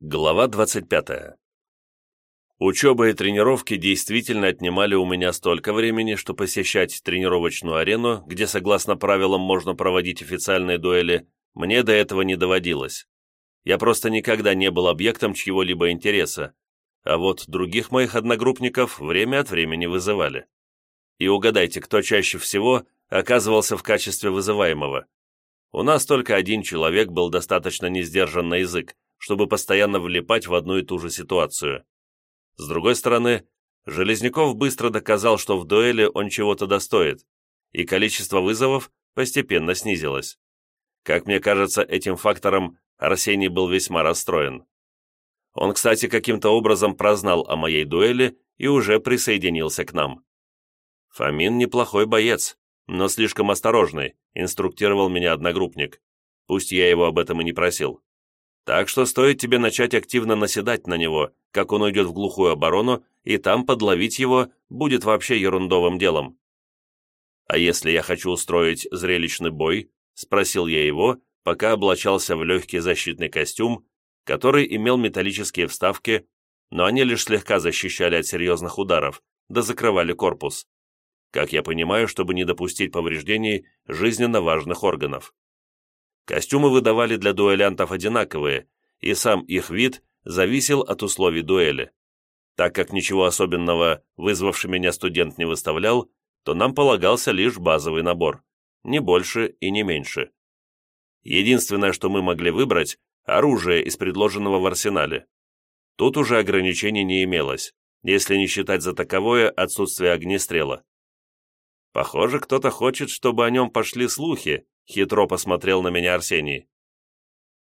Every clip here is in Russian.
Глава 25. Учеба и тренировки действительно отнимали у меня столько времени, что посещать тренировочную арену, где, согласно правилам, можно проводить официальные дуэли, мне до этого не доводилось. Я просто никогда не был объектом чьего-либо интереса, а вот других моих одногруппников время от времени вызывали. И угадайте, кто чаще всего оказывался в качестве вызываемого. У нас только один человек был достаточно не сдержан на язык, чтобы постоянно влипать в одну и ту же ситуацию. С другой стороны, Железняков быстро доказал, что в дуэли он чего-то достоит, и количество вызовов постепенно снизилось. Как мне кажется, этим фактором Арсений был весьма расстроен. Он, кстати, каким-то образом прознал о моей дуэли и уже присоединился к нам. Фомин неплохой боец, но слишком осторожный, инструктировал меня одногруппник. Пусть я его об этом и не просил. Так что стоит тебе начать активно наседать на него, как он уйдет в глухую оборону, и там подловить его будет вообще ерундовым делом. «А если я хочу устроить зрелищный бой?» – спросил я его, пока облачался в легкий защитный костюм, который имел металлические вставки, но они лишь слегка защищали от серьезных ударов, да закрывали корпус. Как я понимаю, чтобы не допустить повреждений жизненно важных органов. Костюмы выдавали для дуэлянтов одинаковые, и сам их вид зависел от условий дуэли. Так как ничего особенного вызвавший меня студент не выставлял, то нам полагался лишь базовый набор, не больше и не меньше. Единственное, что мы могли выбрать – оружие из предложенного в арсенале. Тут уже ограничений не имелось, если не считать за таковое отсутствие огнестрела. Похоже, кто-то хочет, чтобы о нем пошли слухи, Хитро посмотрел на меня Арсений.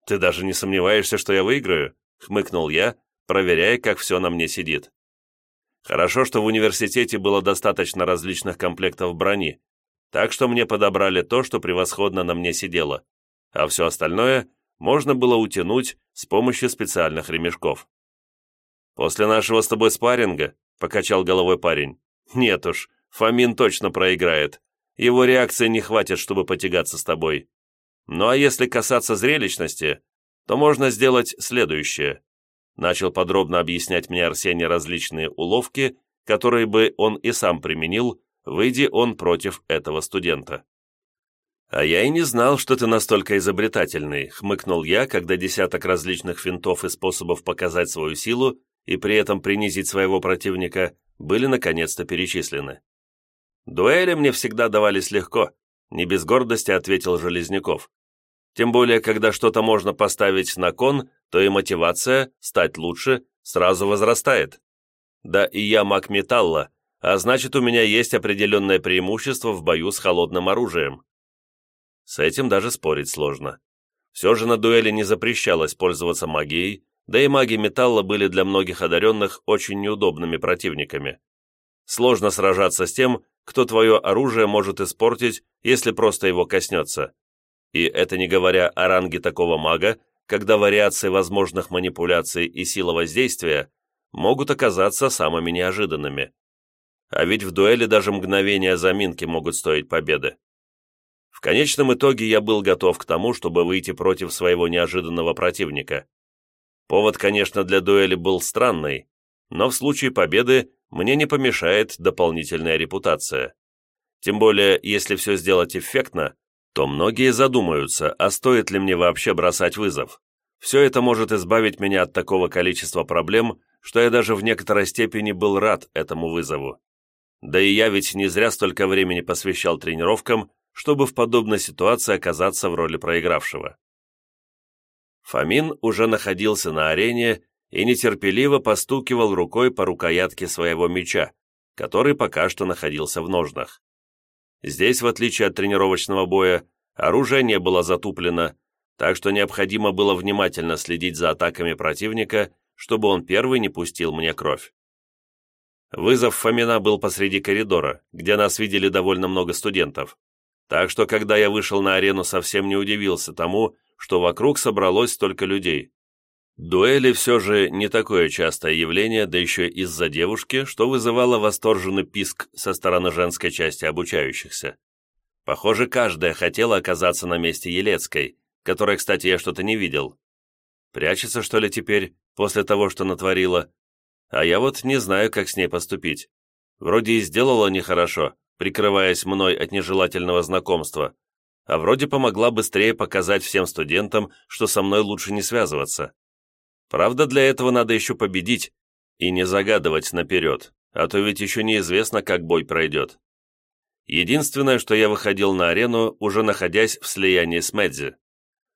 «Ты даже не сомневаешься, что я выиграю?» — хмыкнул я, проверяя, как все на мне сидит. Хорошо, что в университете было достаточно различных комплектов брони, так что мне подобрали то, что превосходно на мне сидело, а все остальное можно было утянуть с помощью специальных ремешков. «После нашего с тобой спарринга», — покачал головой парень, «нет уж, Фомин точно проиграет. Его реакции не хватит, чтобы потягаться с тобой. Ну а если касаться зрелищности, то можно сделать следующее. Начал подробно объяснять мне Арсений различные уловки, которые бы он и сам применил, выйди он против этого студента. «А я и не знал, что ты настолько изобретательный», — хмыкнул я, когда десяток различных финтов и способов показать свою силу и при этом принизить своего противника были наконец-то перечислены. «Дуэли мне всегда давались легко», — не без гордости ответил Железняков. «Тем более, когда что-то можно поставить на кон, то и мотивация стать лучше сразу возрастает. Да и я маг металла, а значит, у меня есть определенное преимущество в бою с холодным оружием». С этим даже спорить сложно. Все же на дуэли не запрещалось пользоваться магией, да и маги металла были для многих одаренных очень неудобными противниками. Сложно сражаться с тем, кто твое оружие может испортить, если просто его коснется. И это не говоря о ранге такого мага, когда вариации возможных манипуляций и сила воздействия могут оказаться самыми неожиданными. А ведь в дуэли даже мгновения заминки могут стоить победы. В конечном итоге я был готов к тому, чтобы выйти против своего неожиданного противника. Повод, конечно, для дуэли был странный, но в случае победы мне не помешает дополнительная репутация. Тем более, если все сделать эффектно, то многие задумаются, а стоит ли мне вообще бросать вызов. Все это может избавить меня от такого количества проблем, что я даже в некоторой степени был рад этому вызову. Да и я ведь не зря столько времени посвящал тренировкам, чтобы в подобной ситуации оказаться в роли проигравшего. Фомин уже находился на арене и нетерпеливо постукивал рукой по рукоятке своего меча, который пока что находился в ножнах. Здесь, в отличие от тренировочного боя, оружие не было затуплено, так что необходимо было внимательно следить за атаками противника, чтобы он первый не пустил мне кровь. Вызов Фомина был посреди коридора, где нас видели довольно много студентов. Так что, когда я вышел на арену, совсем не удивился тому, что вокруг собралось столько людей. Дуэли все же не такое частое явление, да еще из-за девушки, что вызывало восторженный писк со стороны женской части обучающихся. Похоже, каждая хотела оказаться на месте Елецкой, которой, кстати, я что-то не видел. Прячется, что ли, теперь, после того, что натворила, а я вот не знаю, как с ней поступить. Вроде и сделала нехорошо, прикрываясь мной от нежелательного знакомства, а вроде помогла быстрее показать всем студентам, что со мной лучше не связываться. Правда, для этого надо еще победить и не загадывать наперед, а то ведь еще неизвестно, как бой пройдет. Единственное, что я выходил на арену, уже находясь в слиянии с Медзи.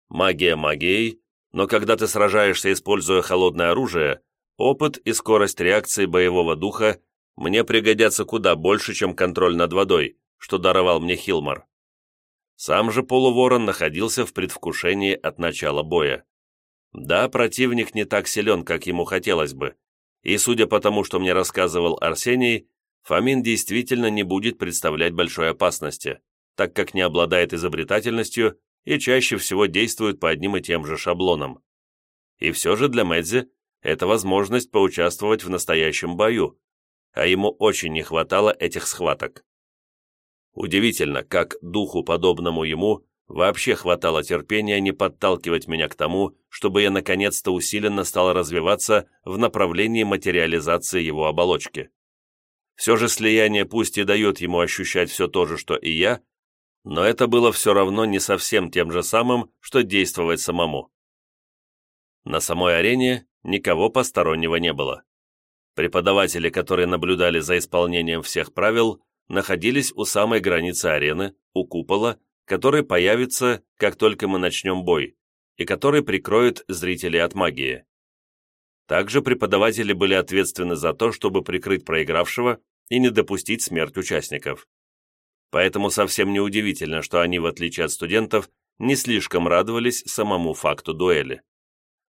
Магия магией, но когда ты сражаешься, используя холодное оружие, опыт и скорость реакции боевого духа мне пригодятся куда больше, чем контроль над водой, что даровал мне Хилмар. Сам же полуворон находился в предвкушении от начала боя. Да, противник не так силен, как ему хотелось бы, и судя по тому, что мне рассказывал Арсений, Фомин действительно не будет представлять большой опасности, так как не обладает изобретательностью и чаще всего действует по одним и тем же шаблонам. И все же для Мэдзи это возможность поучаствовать в настоящем бою, а ему очень не хватало этих схваток. Удивительно, как духу, подобному ему, вообще хватало терпения не подталкивать меня к тому, чтобы я наконец-то усиленно стал развиваться в направлении материализации его оболочки. Все же слияние пусть и дает ему ощущать все то же, что и я, но это было все равно не совсем тем же самым, что действовать самому. На самой арене никого постороннего не было. Преподаватели, которые наблюдали за исполнением всех правил, находились у самой границы арены, у купола, который появится, как только мы начнем бой, и который прикроет зрителей от магии. Также преподаватели были ответственны за то, чтобы прикрыть проигравшего и не допустить смерть участников. Поэтому совсем неудивительно, что они, в отличие от студентов, не слишком радовались самому факту дуэли.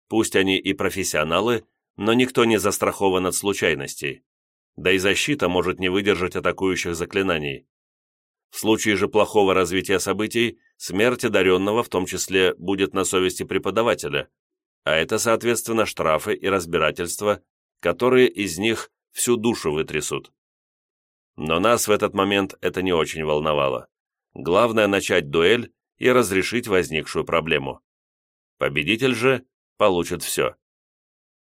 Пусть они и профессионалы, но никто не застрахован от случайностей. Да и защита может не выдержать атакующих заклинаний. В случае же плохого развития событий, смерть одаренного в том числе будет на совести преподавателя, а это, соответственно, штрафы и разбирательства, которые из них всю душу вытрясут. Но нас в этот момент это не очень волновало. Главное начать дуэль и разрешить возникшую проблему. Победитель же получит все.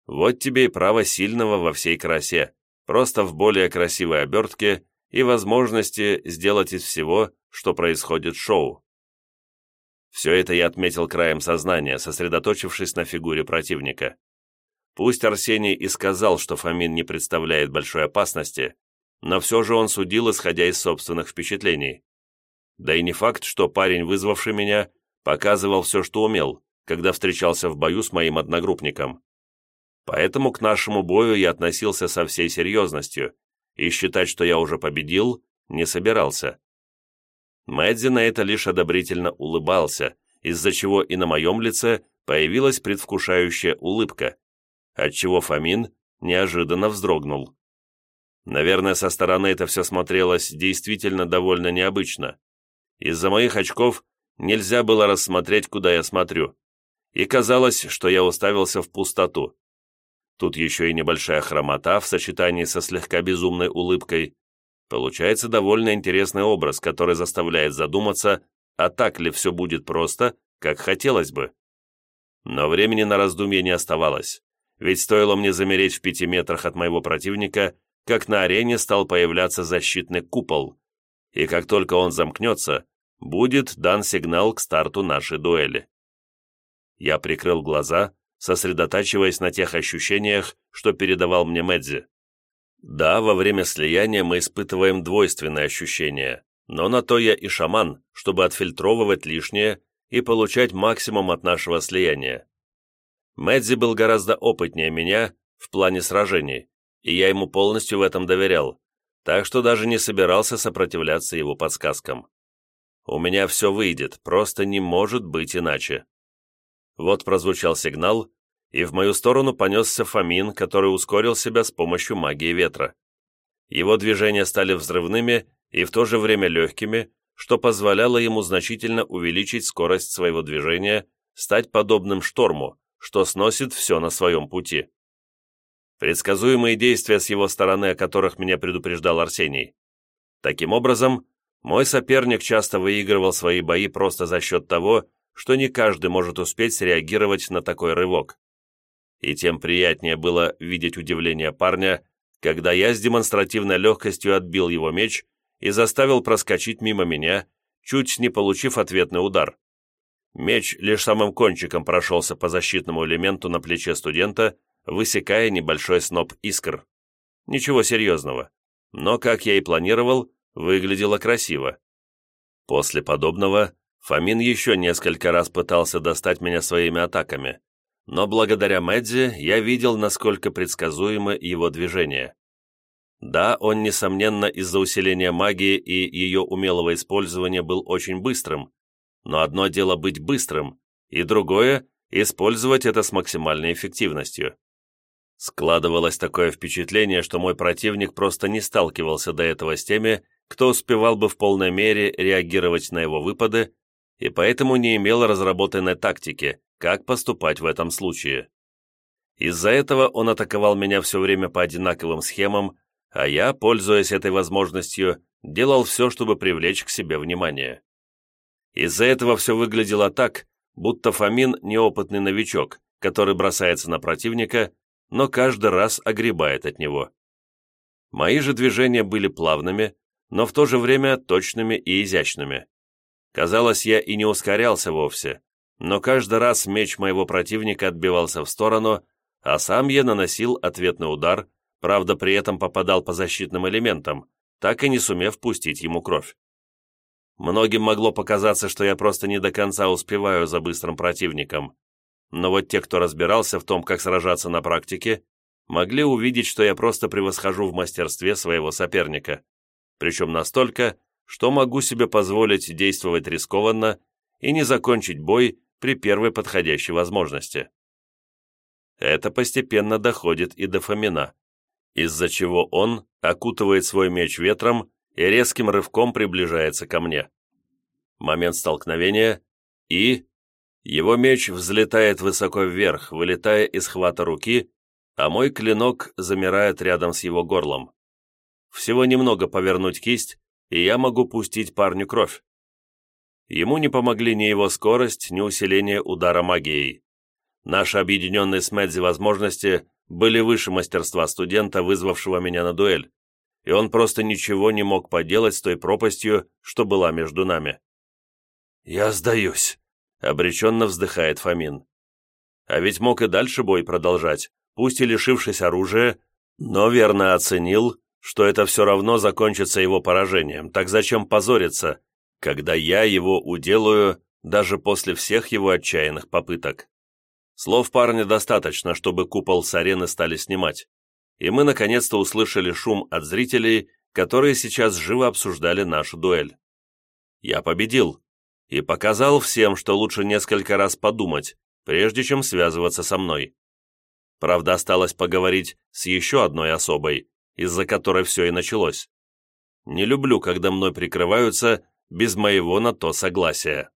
Вот тебе и право сильного во всей красе, просто в более красивой обертке и возможности сделать из всего, что происходит шоу. Все это я отметил краем сознания, сосредоточившись на фигуре противника. Пусть Арсений и сказал, что Фомин не представляет большой опасности, но все же он судил, исходя из собственных впечатлений. Да и не факт, что парень, вызвавший меня, показывал все, что умел, когда встречался в бою с моим одногруппником. Поэтому к нашему бою я относился со всей серьезностью, и считать, что я уже победил, не собирался. Мэдди на это лишь одобрительно улыбался, из-за чего и на моем лице появилась предвкушающая улыбка, отчего Фомин неожиданно вздрогнул. Наверное, со стороны это все смотрелось действительно довольно необычно. Из-за моих очков нельзя было рассмотреть, куда я смотрю, и казалось, что я уставился в пустоту. Тут еще и небольшая хромота в сочетании со слегка безумной улыбкой. Получается довольно интересный образ, который заставляет задуматься, а так ли все будет просто, как хотелось бы. Но времени на раздумье не оставалось, ведь стоило мне замереть в пяти метрах от моего противника, как на арене стал появляться защитный купол, и как только он замкнется, будет дан сигнал к старту нашей дуэли. Я прикрыл глаза, сосредотачиваясь на тех ощущениях, что передавал мне Медзи. Да, во время слияния мы испытываем двойственные ощущения, но на то я и шаман, чтобы отфильтровывать лишнее и получать максимум от нашего слияния. Медзи был гораздо опытнее меня в плане сражений, и я ему полностью в этом доверял, так что даже не собирался сопротивляться его подсказкам. У меня все выйдет, просто не может быть иначе. Вот прозвучал сигнал, и в мою сторону понесся Фомин, который ускорил себя с помощью магии ветра. Его движения стали взрывными и в то же время легкими, что позволяло ему значительно увеличить скорость своего движения, стать подобным шторму, что сносит все на своем пути. Предсказуемые действия с его стороны, о которых меня предупреждал Арсений. Таким образом, мой соперник часто выигрывал свои бои просто за счет того, что не каждый может успеть среагировать на такой рывок. и тем приятнее было видеть удивление парня, когда я с демонстративной легкостью отбил его меч и заставил проскочить мимо меня, чуть не получив ответный удар. Меч лишь самым кончиком прошелся по защитному элементу на плече студента, высекая небольшой сноп искр. Ничего серьезного, но, как я и планировал, выглядело красиво. После подобного Фомин еще несколько раз пытался достать меня своими атаками, но благодаря Мэдди я видел, насколько предсказуемы его движения. Да, он, несомненно, из-за усиления магии и ее умелого использования был очень быстрым, но одно дело быть быстрым, и другое – использовать это с максимальной эффективностью. Складывалось такое впечатление, что мой противник просто не сталкивался до этого с теми, кто успевал бы в полной мере реагировать на его выпады, и поэтому не имел разработанной тактики, как поступать в этом случае. Из-за этого он атаковал меня все время по одинаковым схемам, а я, пользуясь этой возможностью, делал все, чтобы привлечь к себе внимание. Из-за этого все выглядело так, будто Фомин неопытный новичок, который бросается на противника, но каждый раз огребает от него. Мои же движения были плавными, но в то же время точными и изящными. Казалось, я и не ускорялся вовсе, но каждый раз меч моего противника отбивался в сторону, а сам я наносил ответный удар, правда при этом попадал по защитным элементам, так и не сумев пустить ему кровь. Многим могло показаться, что я просто не до конца успеваю за быстрым противником, но вот те, кто разбирался в том, как сражаться на практике, могли увидеть, что я просто превосхожу в мастерстве своего соперника, причем настолько, что могу себе позволить действовать рискованно и не закончить бой при первой подходящей возможности. Это постепенно доходит и до Фомина, из-за чего он окутывает свой меч ветром и резким рывком приближается ко мне. Момент столкновения, и... Его меч взлетает высоко вверх, вылетая из хвата руки, а мой клинок замирает рядом с его горлом. Всего немного повернуть кисть, и я могу пустить парню кровь. Ему не помогли ни его скорость, ни усиление удара магией. Наши объединенные с Мэдзи возможности были выше мастерства студента, вызвавшего меня на дуэль, и он просто ничего не мог поделать с той пропастью, что была между нами. «Я сдаюсь», — обреченно вздыхает Фомин. А ведь мог и дальше бой продолжать, пусть и лишившись оружия, но верно оценил, что это все равно закончится его поражением, так зачем позориться, когда я его уделаю даже после всех его отчаянных попыток. Слов парня достаточно, чтобы купол с арены стали снимать, и мы наконец-то услышали шум от зрителей, которые сейчас живо обсуждали нашу дуэль. Я победил и показал всем, что лучше несколько раз подумать, прежде чем связываться со мной. Правда, осталось поговорить с еще одной особой, из-за которой все и началось. Не люблю, когда мной прикрываются без моего на то согласия.